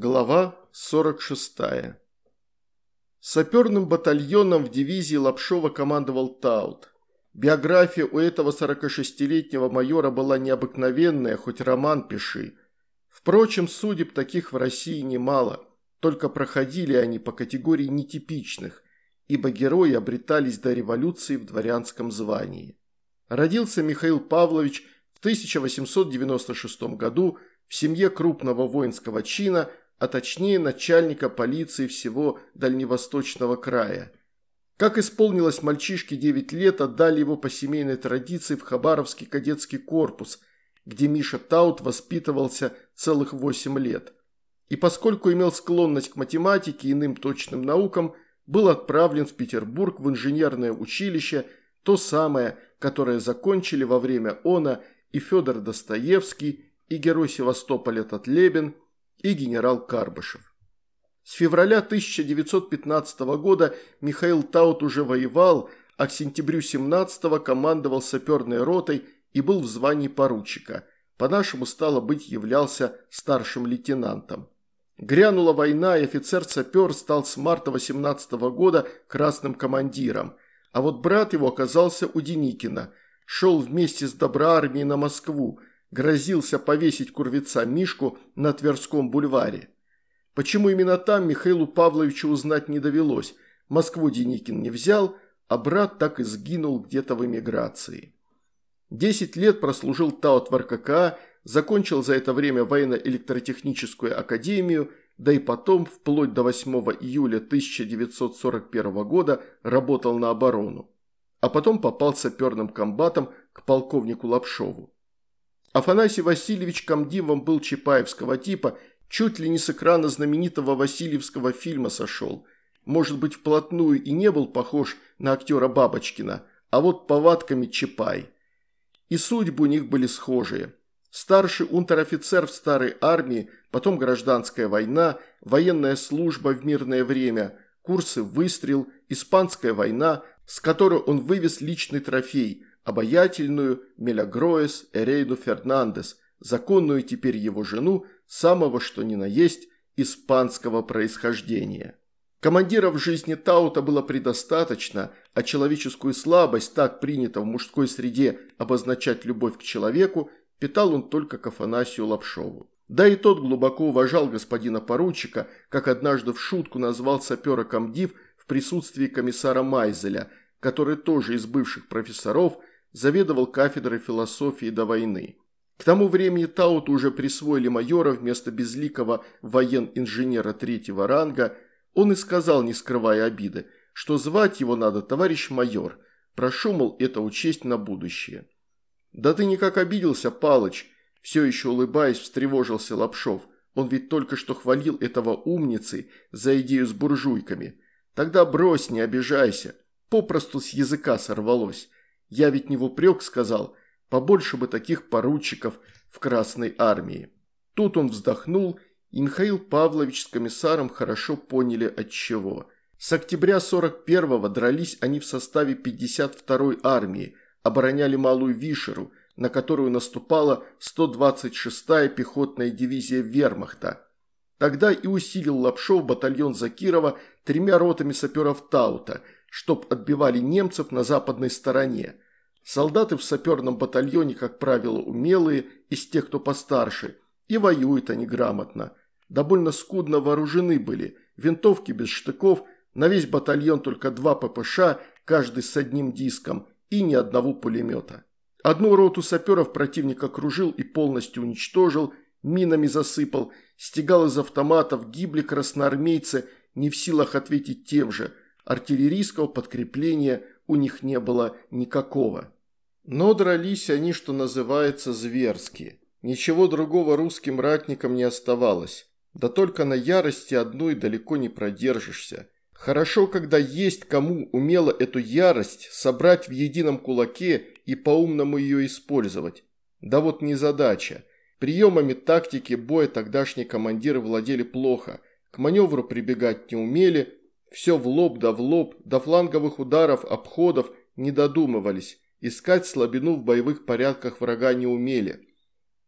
Глава 46. Саперным батальоном в дивизии Лапшова командовал Таут. Биография у этого 46-летнего майора была необыкновенная, хоть роман пиши. Впрочем, судеб таких в России немало, только проходили они по категории нетипичных, ибо герои обретались до революции в дворянском звании. Родился Михаил Павлович в 1896 году в семье крупного воинского чина – а точнее начальника полиции всего Дальневосточного края. Как исполнилось мальчишке 9 лет, отдали его по семейной традиции в Хабаровский кадетский корпус, где Миша Таут воспитывался целых 8 лет. И поскольку имел склонность к математике и иным точным наукам, был отправлен в Петербург в инженерное училище, то самое, которое закончили во время ОНА и Федор Достоевский, и герой Севастополя Татлебин – и генерал Карбышев. С февраля 1915 года Михаил Таут уже воевал, а к сентябрю 17 командовал саперной ротой и был в звании поручика. По-нашему, стало быть, являлся старшим лейтенантом. Грянула война, и офицер-сапер стал с марта 18 года красным командиром. А вот брат его оказался у Деникина. Шел вместе с доброармией на Москву, грозился повесить курвица Мишку на Тверском бульваре. Почему именно там Михаилу Павловичу узнать не довелось. Москву Деникин не взял, а брат так и сгинул где-то в эмиграции. Десять лет прослужил Таут в РККА, закончил за это время военно-электротехническую академию, да и потом, вплоть до 8 июля 1941 года, работал на оборону. А потом попал саперным комбатом к полковнику Лапшову. Афанасий Васильевич Камдивом был чапаевского типа, чуть ли не с экрана знаменитого Васильевского фильма сошел. Может быть, вплотную и не был похож на актера Бабочкина, а вот повадками Чапай. И судьбы у них были схожие. Старший унтер-офицер в старой армии, потом гражданская война, военная служба в мирное время, курсы «Выстрел», испанская война, с которой он вывез личный трофей – обаятельную Мелягроэс Эрейну Фернандес, законную теперь его жену, самого что ни на есть испанского происхождения. Командиров в жизни Таута было предостаточно, а человеческую слабость, так принято в мужской среде обозначать любовь к человеку, питал он только к Афанасию Лапшову. Да и тот глубоко уважал господина поручика, как однажды в шутку назвал сапера комдив в присутствии комиссара Майзеля, который тоже из бывших профессоров заведовал кафедрой философии до войны. К тому времени Тауту уже присвоили майора вместо безликого воен-инженера третьего ранга. Он и сказал, не скрывая обиды, что звать его надо товарищ майор. Прошу, мол, это учесть на будущее. «Да ты никак обиделся, Палыч!» Все еще улыбаясь, встревожился Лапшов. Он ведь только что хвалил этого умницы за идею с буржуйками. Тогда брось, не обижайся. Попросту с языка сорвалось. Я ведь не в упрек сказал, побольше бы таких поручиков в Красной армии. Тут он вздохнул, и Михаил Павлович с комиссаром хорошо поняли от чего. С октября 41-го дрались они в составе 52-й армии, обороняли Малую Вишеру, на которую наступала 126-я пехотная дивизия вермахта. Тогда и усилил Лапшов батальон Закирова тремя ротами саперов Таута – чтоб отбивали немцев на западной стороне. Солдаты в саперном батальоне, как правило, умелые, из тех, кто постарше, и воюют они грамотно. Довольно скудно вооружены были, винтовки без штыков, на весь батальон только два ППШ, каждый с одним диском, и ни одного пулемета. Одну роту саперов противник окружил и полностью уничтожил, минами засыпал, стегал из автоматов, гибли красноармейцы, не в силах ответить тем же – артиллерийского подкрепления у них не было никакого. Но дрались они, что называется, зверски. Ничего другого русским ратникам не оставалось. Да только на ярости одной далеко не продержишься. Хорошо, когда есть кому умело эту ярость собрать в едином кулаке и по-умному ее использовать. Да вот не задача. Приемами тактики боя тогдашние командиры владели плохо. К маневру прибегать не умели, все в лоб да в лоб, до фланговых ударов, обходов не додумывались. Искать слабину в боевых порядках врага не умели.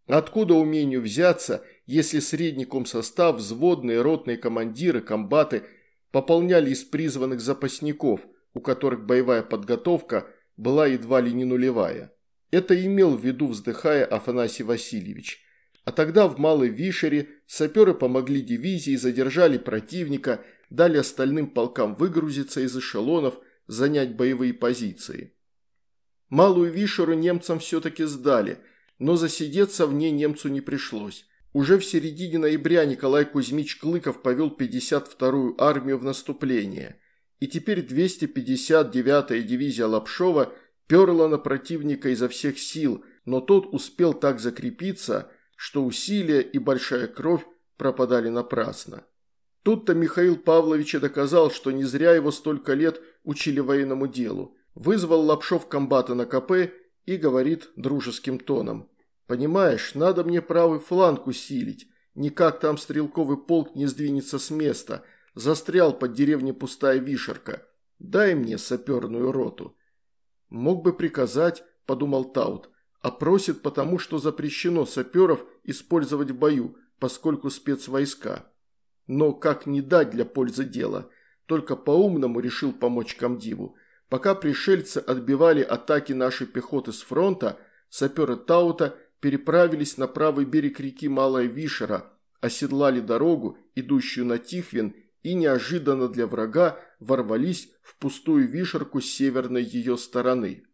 Откуда умению взяться, если средний комсостав, взводные, ротные командиры, комбаты пополняли из призванных запасников, у которых боевая подготовка была едва ли не нулевая. Это имел в виду, вздыхая, Афанасий Васильевич. А тогда в Малой Вишере саперы помогли дивизии, задержали противника, дали остальным полкам выгрузиться из эшелонов, занять боевые позиции. Малую Вишеру немцам все-таки сдали, но засидеться в ней немцу не пришлось. Уже в середине ноября Николай Кузьмич Клыков повел 52-ю армию в наступление. И теперь 259-я дивизия Лапшова перла на противника изо всех сил, но тот успел так закрепиться, что усилия и большая кровь пропадали напрасно. Тут-то Михаил Павлович доказал, что не зря его столько лет учили военному делу. Вызвал Лапшов комбата на КП и говорит дружеским тоном. «Понимаешь, надо мне правый фланг усилить. Никак там стрелковый полк не сдвинется с места. Застрял под деревней пустая вишерка. Дай мне саперную роту». «Мог бы приказать», – подумал Таут, – «а просит потому, что запрещено саперов использовать в бою, поскольку спецвойска. Но как не дать для пользы дела? Только по-умному решил помочь комдиву. Пока пришельцы отбивали атаки нашей пехоты с фронта, саперы Таута – переправились на правый берег реки Малая Вишера, оседлали дорогу, идущую на Тихвин, и неожиданно для врага ворвались в пустую Вишерку с северной ее стороны.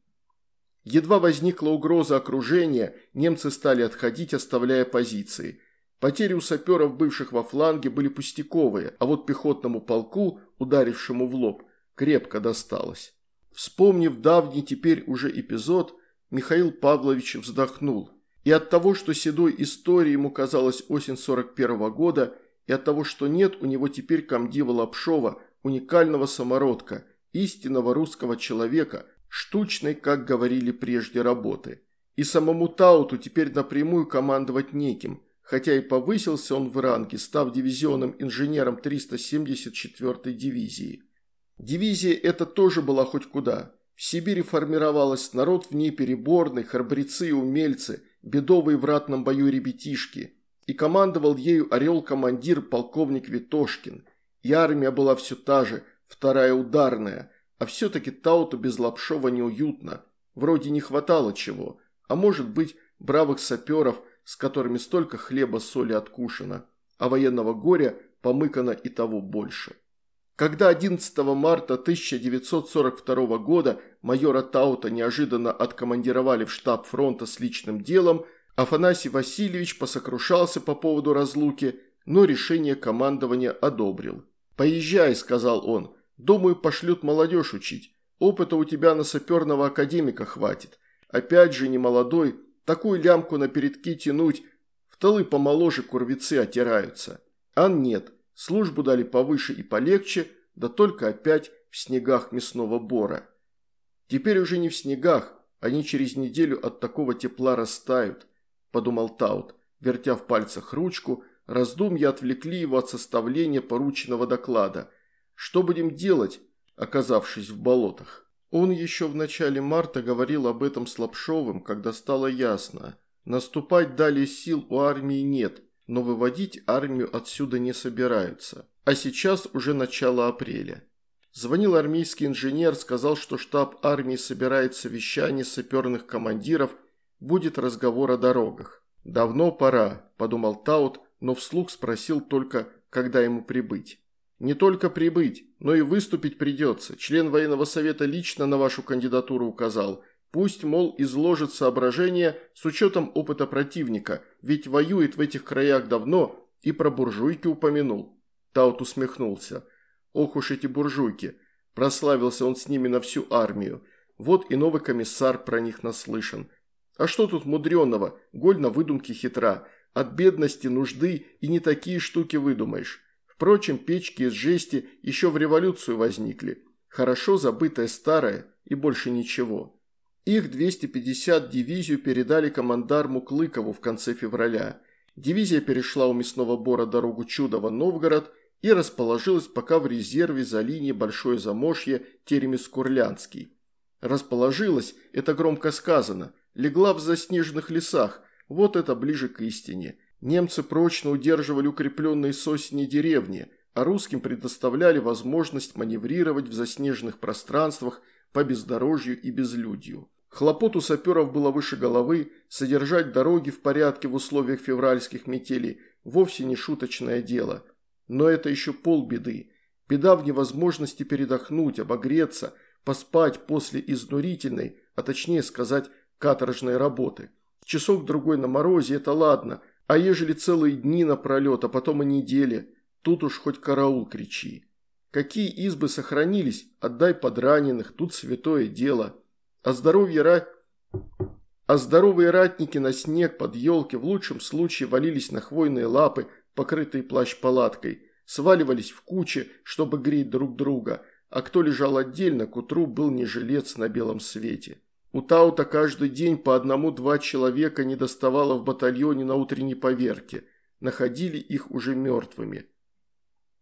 Едва возникла угроза окружения, немцы стали отходить, оставляя позиции. Потери у саперов, бывших во фланге, были пустяковые, а вот пехотному полку, ударившему в лоб, крепко досталось. Вспомнив давний теперь уже эпизод, Михаил Павлович вздохнул. И от того, что седой истории ему казалась осень 41 -го года, и от того, что нет у него теперь комдива Лапшова, уникального самородка, истинного русского человека, штучной, как говорили прежде, работы. И самому Тауту теперь напрямую командовать неким, хотя и повысился он в ранге, став дивизионным инженером 374-й дивизии. Дивизия эта тоже была хоть куда. В Сибири формировалась народ в ней переборный, храбрецы и умельцы – бедовые в ратном бою ребятишки, и командовал ею орел-командир полковник Витошкин. И армия была все та же, вторая ударная, а все-таки Тауту без Лапшова неуютно. Вроде не хватало чего, а может быть бравых саперов, с которыми столько хлеба-соли откушено, а военного горя помыкано и того больше. Когда 11 марта 1942 года майора Таута неожиданно откомандировали в штаб фронта с личным делом, Афанасий Васильевич посокрушался по поводу разлуки, но решение командования одобрил. «Поезжай», – сказал он, – «думаю, пошлют молодежь учить. Опыта у тебя на саперного академика хватит. Опять же, не молодой, такую лямку на передки тянуть, в тылы помоложе курвицы отираются. Ан нет, Службу дали повыше и полегче, да только опять в снегах мясного бора. Теперь уже не в снегах, они через неделю от такого тепла растают, подумал Таут, вертя в пальцах ручку, раздумья отвлекли его от составления порученного доклада. Что будем делать, оказавшись в болотах? Он еще в начале марта говорил об этом с Лапшовым, когда стало ясно. Наступать далее сил у армии нет, но выводить армию отсюда не собираются. А сейчас уже начало апреля. Звонил армейский инженер, сказал, что штаб армии собирает совещание саперных командиров, будет разговор о дорогах. «Давно пора», – подумал Таут, но вслух спросил только, когда ему прибыть. «Не только прибыть, но и выступить придется. Член военного совета лично на вашу кандидатуру указал. Пусть, мол, изложит соображения с учетом опыта противника, ведь воюет в этих краях давно и про буржуйки упомянул. Таут усмехнулся. Ох уж эти буржуйки. Прославился он с ними на всю армию. Вот и новый комиссар про них наслышан. А что тут мудреного? Голь на выдумке хитра. От бедности, нужды и не такие штуки выдумаешь. Впрочем, печки из жести еще в революцию возникли. Хорошо забытое старое и больше ничего. Их 250 дивизию передали командарму Клыкову в конце февраля. Дивизия перешла у мясного бора дорогу Чудово-Новгород и расположилась пока в резерве за линией Большое Замошье Теремис-Курлянский. Расположилась, это громко сказано, легла в заснеженных лесах, вот это ближе к истине. Немцы прочно удерживали укрепленные с осени деревни, а русским предоставляли возможность маневрировать в заснеженных пространствах по бездорожью и безлюдью. Хлопот у саперов было выше головы, содержать дороги в порядке в условиях февральских метелей вовсе не шуточное дело. Но это еще полбеды. Беда в невозможности передохнуть, обогреться, поспать после изнурительной, а точнее сказать, каторжной работы. Часок-другой на морозе – это ладно, а ежели целые дни напролет, а потом и недели, тут уж хоть караул кричи. Какие избы сохранились, отдай подраненных, тут святое дело. А здоровье ра... А здоровые ратники на снег под елки в лучшем случае валились на хвойные лапы, покрытые плащ-палаткой, сваливались в кучи, чтобы греть друг друга, а кто лежал отдельно, к утру был не жилец на белом свете. У Таута каждый день по одному-два человека не доставало в батальоне на утренней поверке, находили их уже мертвыми.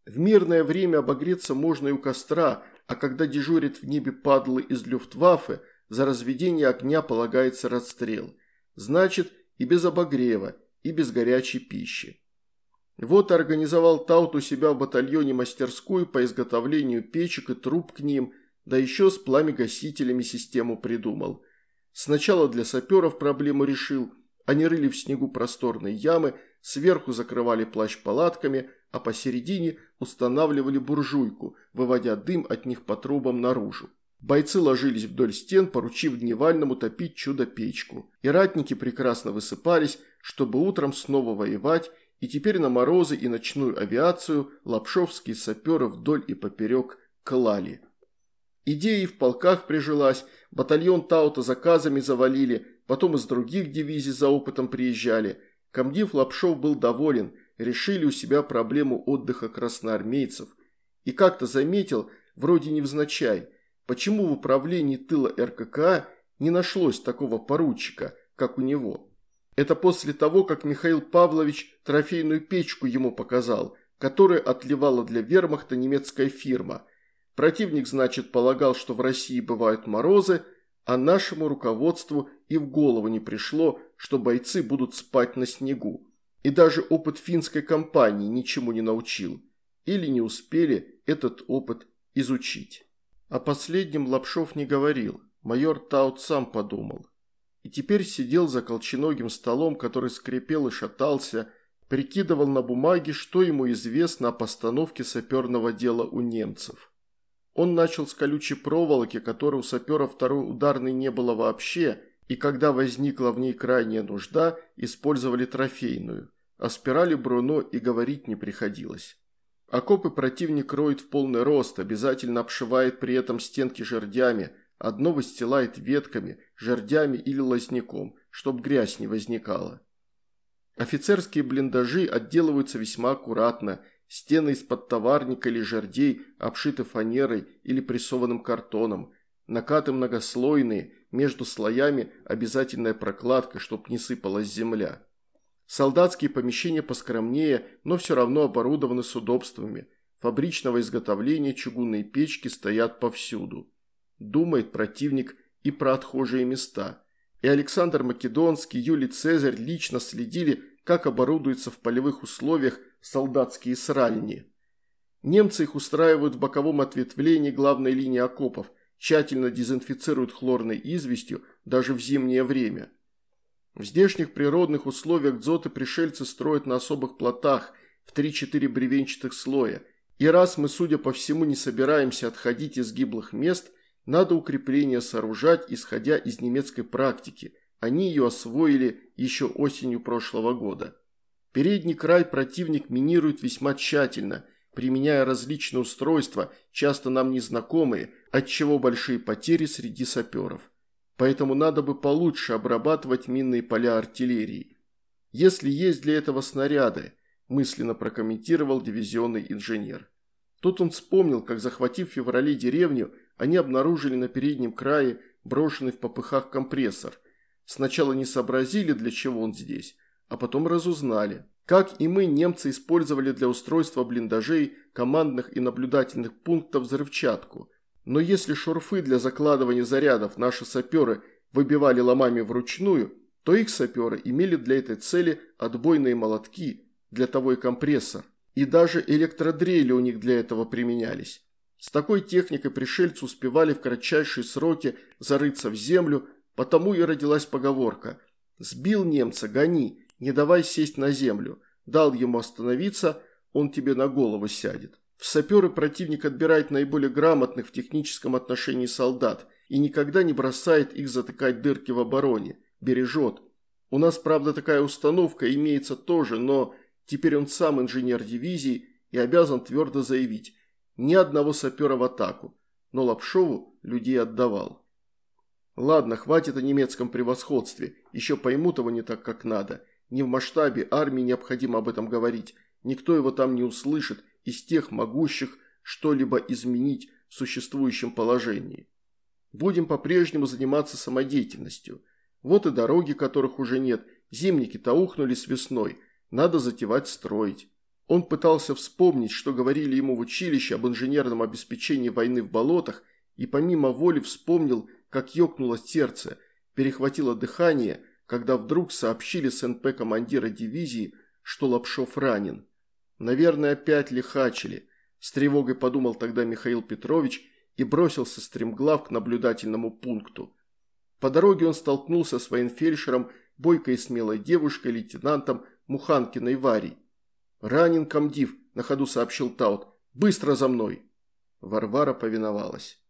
В мирное время обогреться можно и у костра, а когда дежурит в небе падлы из люфтваффе – за разведение огня полагается расстрел. Значит, и без обогрева, и без горячей пищи. Вот организовал Таут у себя в батальоне мастерскую по изготовлению печек и труб к ним, да еще с пламегасителями систему придумал. Сначала для саперов проблему решил. Они рыли в снегу просторные ямы, сверху закрывали плащ палатками, а посередине устанавливали буржуйку, выводя дым от них по трубам наружу. Бойцы ложились вдоль стен, поручив Дневальному топить чудо-печку. И ратники прекрасно высыпались, чтобы утром снова воевать, и теперь на морозы и ночную авиацию лапшовские саперы вдоль и поперек клали. Идея в полках прижилась, батальон Таута заказами завалили, потом из других дивизий за опытом приезжали. Комдив Лапшов был доволен, решили у себя проблему отдыха красноармейцев. И как-то заметил, вроде невзначай – Почему в управлении тыла РККА не нашлось такого поручика, как у него? Это после того, как Михаил Павлович трофейную печку ему показал, которая отливала для вермахта немецкая фирма. Противник, значит, полагал, что в России бывают морозы, а нашему руководству и в голову не пришло, что бойцы будут спать на снегу. И даже опыт финской кампании ничему не научил. Или не успели этот опыт изучить. О последнем Лапшов не говорил, майор Таут сам подумал. И теперь сидел за колченогим столом, который скрипел и шатался, прикидывал на бумаге, что ему известно о постановке саперного дела у немцев. Он начал с колючей проволоки, которой у сапера второй ударной не было вообще, и когда возникла в ней крайняя нужда, использовали трофейную. О спирали Бруно и говорить не приходилось. Окопы противник роет в полный рост, обязательно обшивает при этом стенки жердями, одно выстилает ветками, жердями или лозняком, чтоб грязь не возникала. Офицерские блиндажи отделываются весьма аккуратно, стены из-под товарника или жердей обшиты фанерой или прессованным картоном, накаты многослойные, между слоями обязательная прокладка, чтоб не сыпалась земля. Солдатские помещения поскромнее, но все равно оборудованы с удобствами. Фабричного изготовления чугунные печки стоят повсюду. Думает противник и про отхожие места. И Александр Македонский, Юлий Цезарь лично следили, как оборудуются в полевых условиях солдатские сральни. Немцы их устраивают в боковом ответвлении главной линии окопов, тщательно дезинфицируют хлорной известью даже в зимнее время. В здешних природных условиях дзоты пришельцы строят на особых плотах в 3-4 бревенчатых слоя. И раз мы, судя по всему, не собираемся отходить из гиблых мест, надо укрепление сооружать, исходя из немецкой практики. Они ее освоили еще осенью прошлого года. Передний край противник минирует весьма тщательно, применяя различные устройства, часто нам незнакомые, отчего большие потери среди саперов поэтому надо бы получше обрабатывать минные поля артиллерии. Если есть для этого снаряды, мысленно прокомментировал дивизионный инженер. Тут он вспомнил, как захватив в феврале деревню, они обнаружили на переднем крае брошенный в попыхах компрессор. Сначала не сообразили, для чего он здесь, а потом разузнали. Как и мы, немцы использовали для устройства блиндажей, командных и наблюдательных пунктов взрывчатку – но если шурфы для закладывания зарядов наши саперы выбивали ломами вручную, то их саперы имели для этой цели отбойные молотки, для того и компрессор. И даже электродрели у них для этого применялись. С такой техникой пришельцы успевали в кратчайшие сроки зарыться в землю, потому и родилась поговорка «Сбил немца, гони, не давай сесть на землю, дал ему остановиться, он тебе на голову сядет». В саперы противник отбирает наиболее грамотных в техническом отношении солдат и никогда не бросает их затыкать дырки в обороне, бережет. У нас, правда, такая установка имеется тоже, но теперь он сам инженер дивизии и обязан твердо заявить – ни одного сапера в атаку, но Лапшову людей отдавал. Ладно, хватит о немецком превосходстве, еще поймут его не так, как надо. Не в масштабе армии необходимо об этом говорить, никто его там не услышит из тех могущих что-либо изменить в существующем положении. Будем по-прежнему заниматься самодеятельностью. Вот и дороги, которых уже нет, зимники-то ухнули с весной, надо затевать строить. Он пытался вспомнить, что говорили ему в училище об инженерном обеспечении войны в болотах, и помимо воли вспомнил, как ёкнуло сердце, перехватило дыхание, когда вдруг сообщили с НП командира дивизии, что Лапшов ранен. Наверное, опять лихачили. С тревогой подумал тогда Михаил Петрович и бросился стремглав к наблюдательному пункту. По дороге он столкнулся с военфельдшером, бойкой и смелой девушкой, лейтенантом Муханкиной Варей. «Ранен комдив», – на ходу сообщил Таут. «Быстро за мной!» Варвара повиновалась.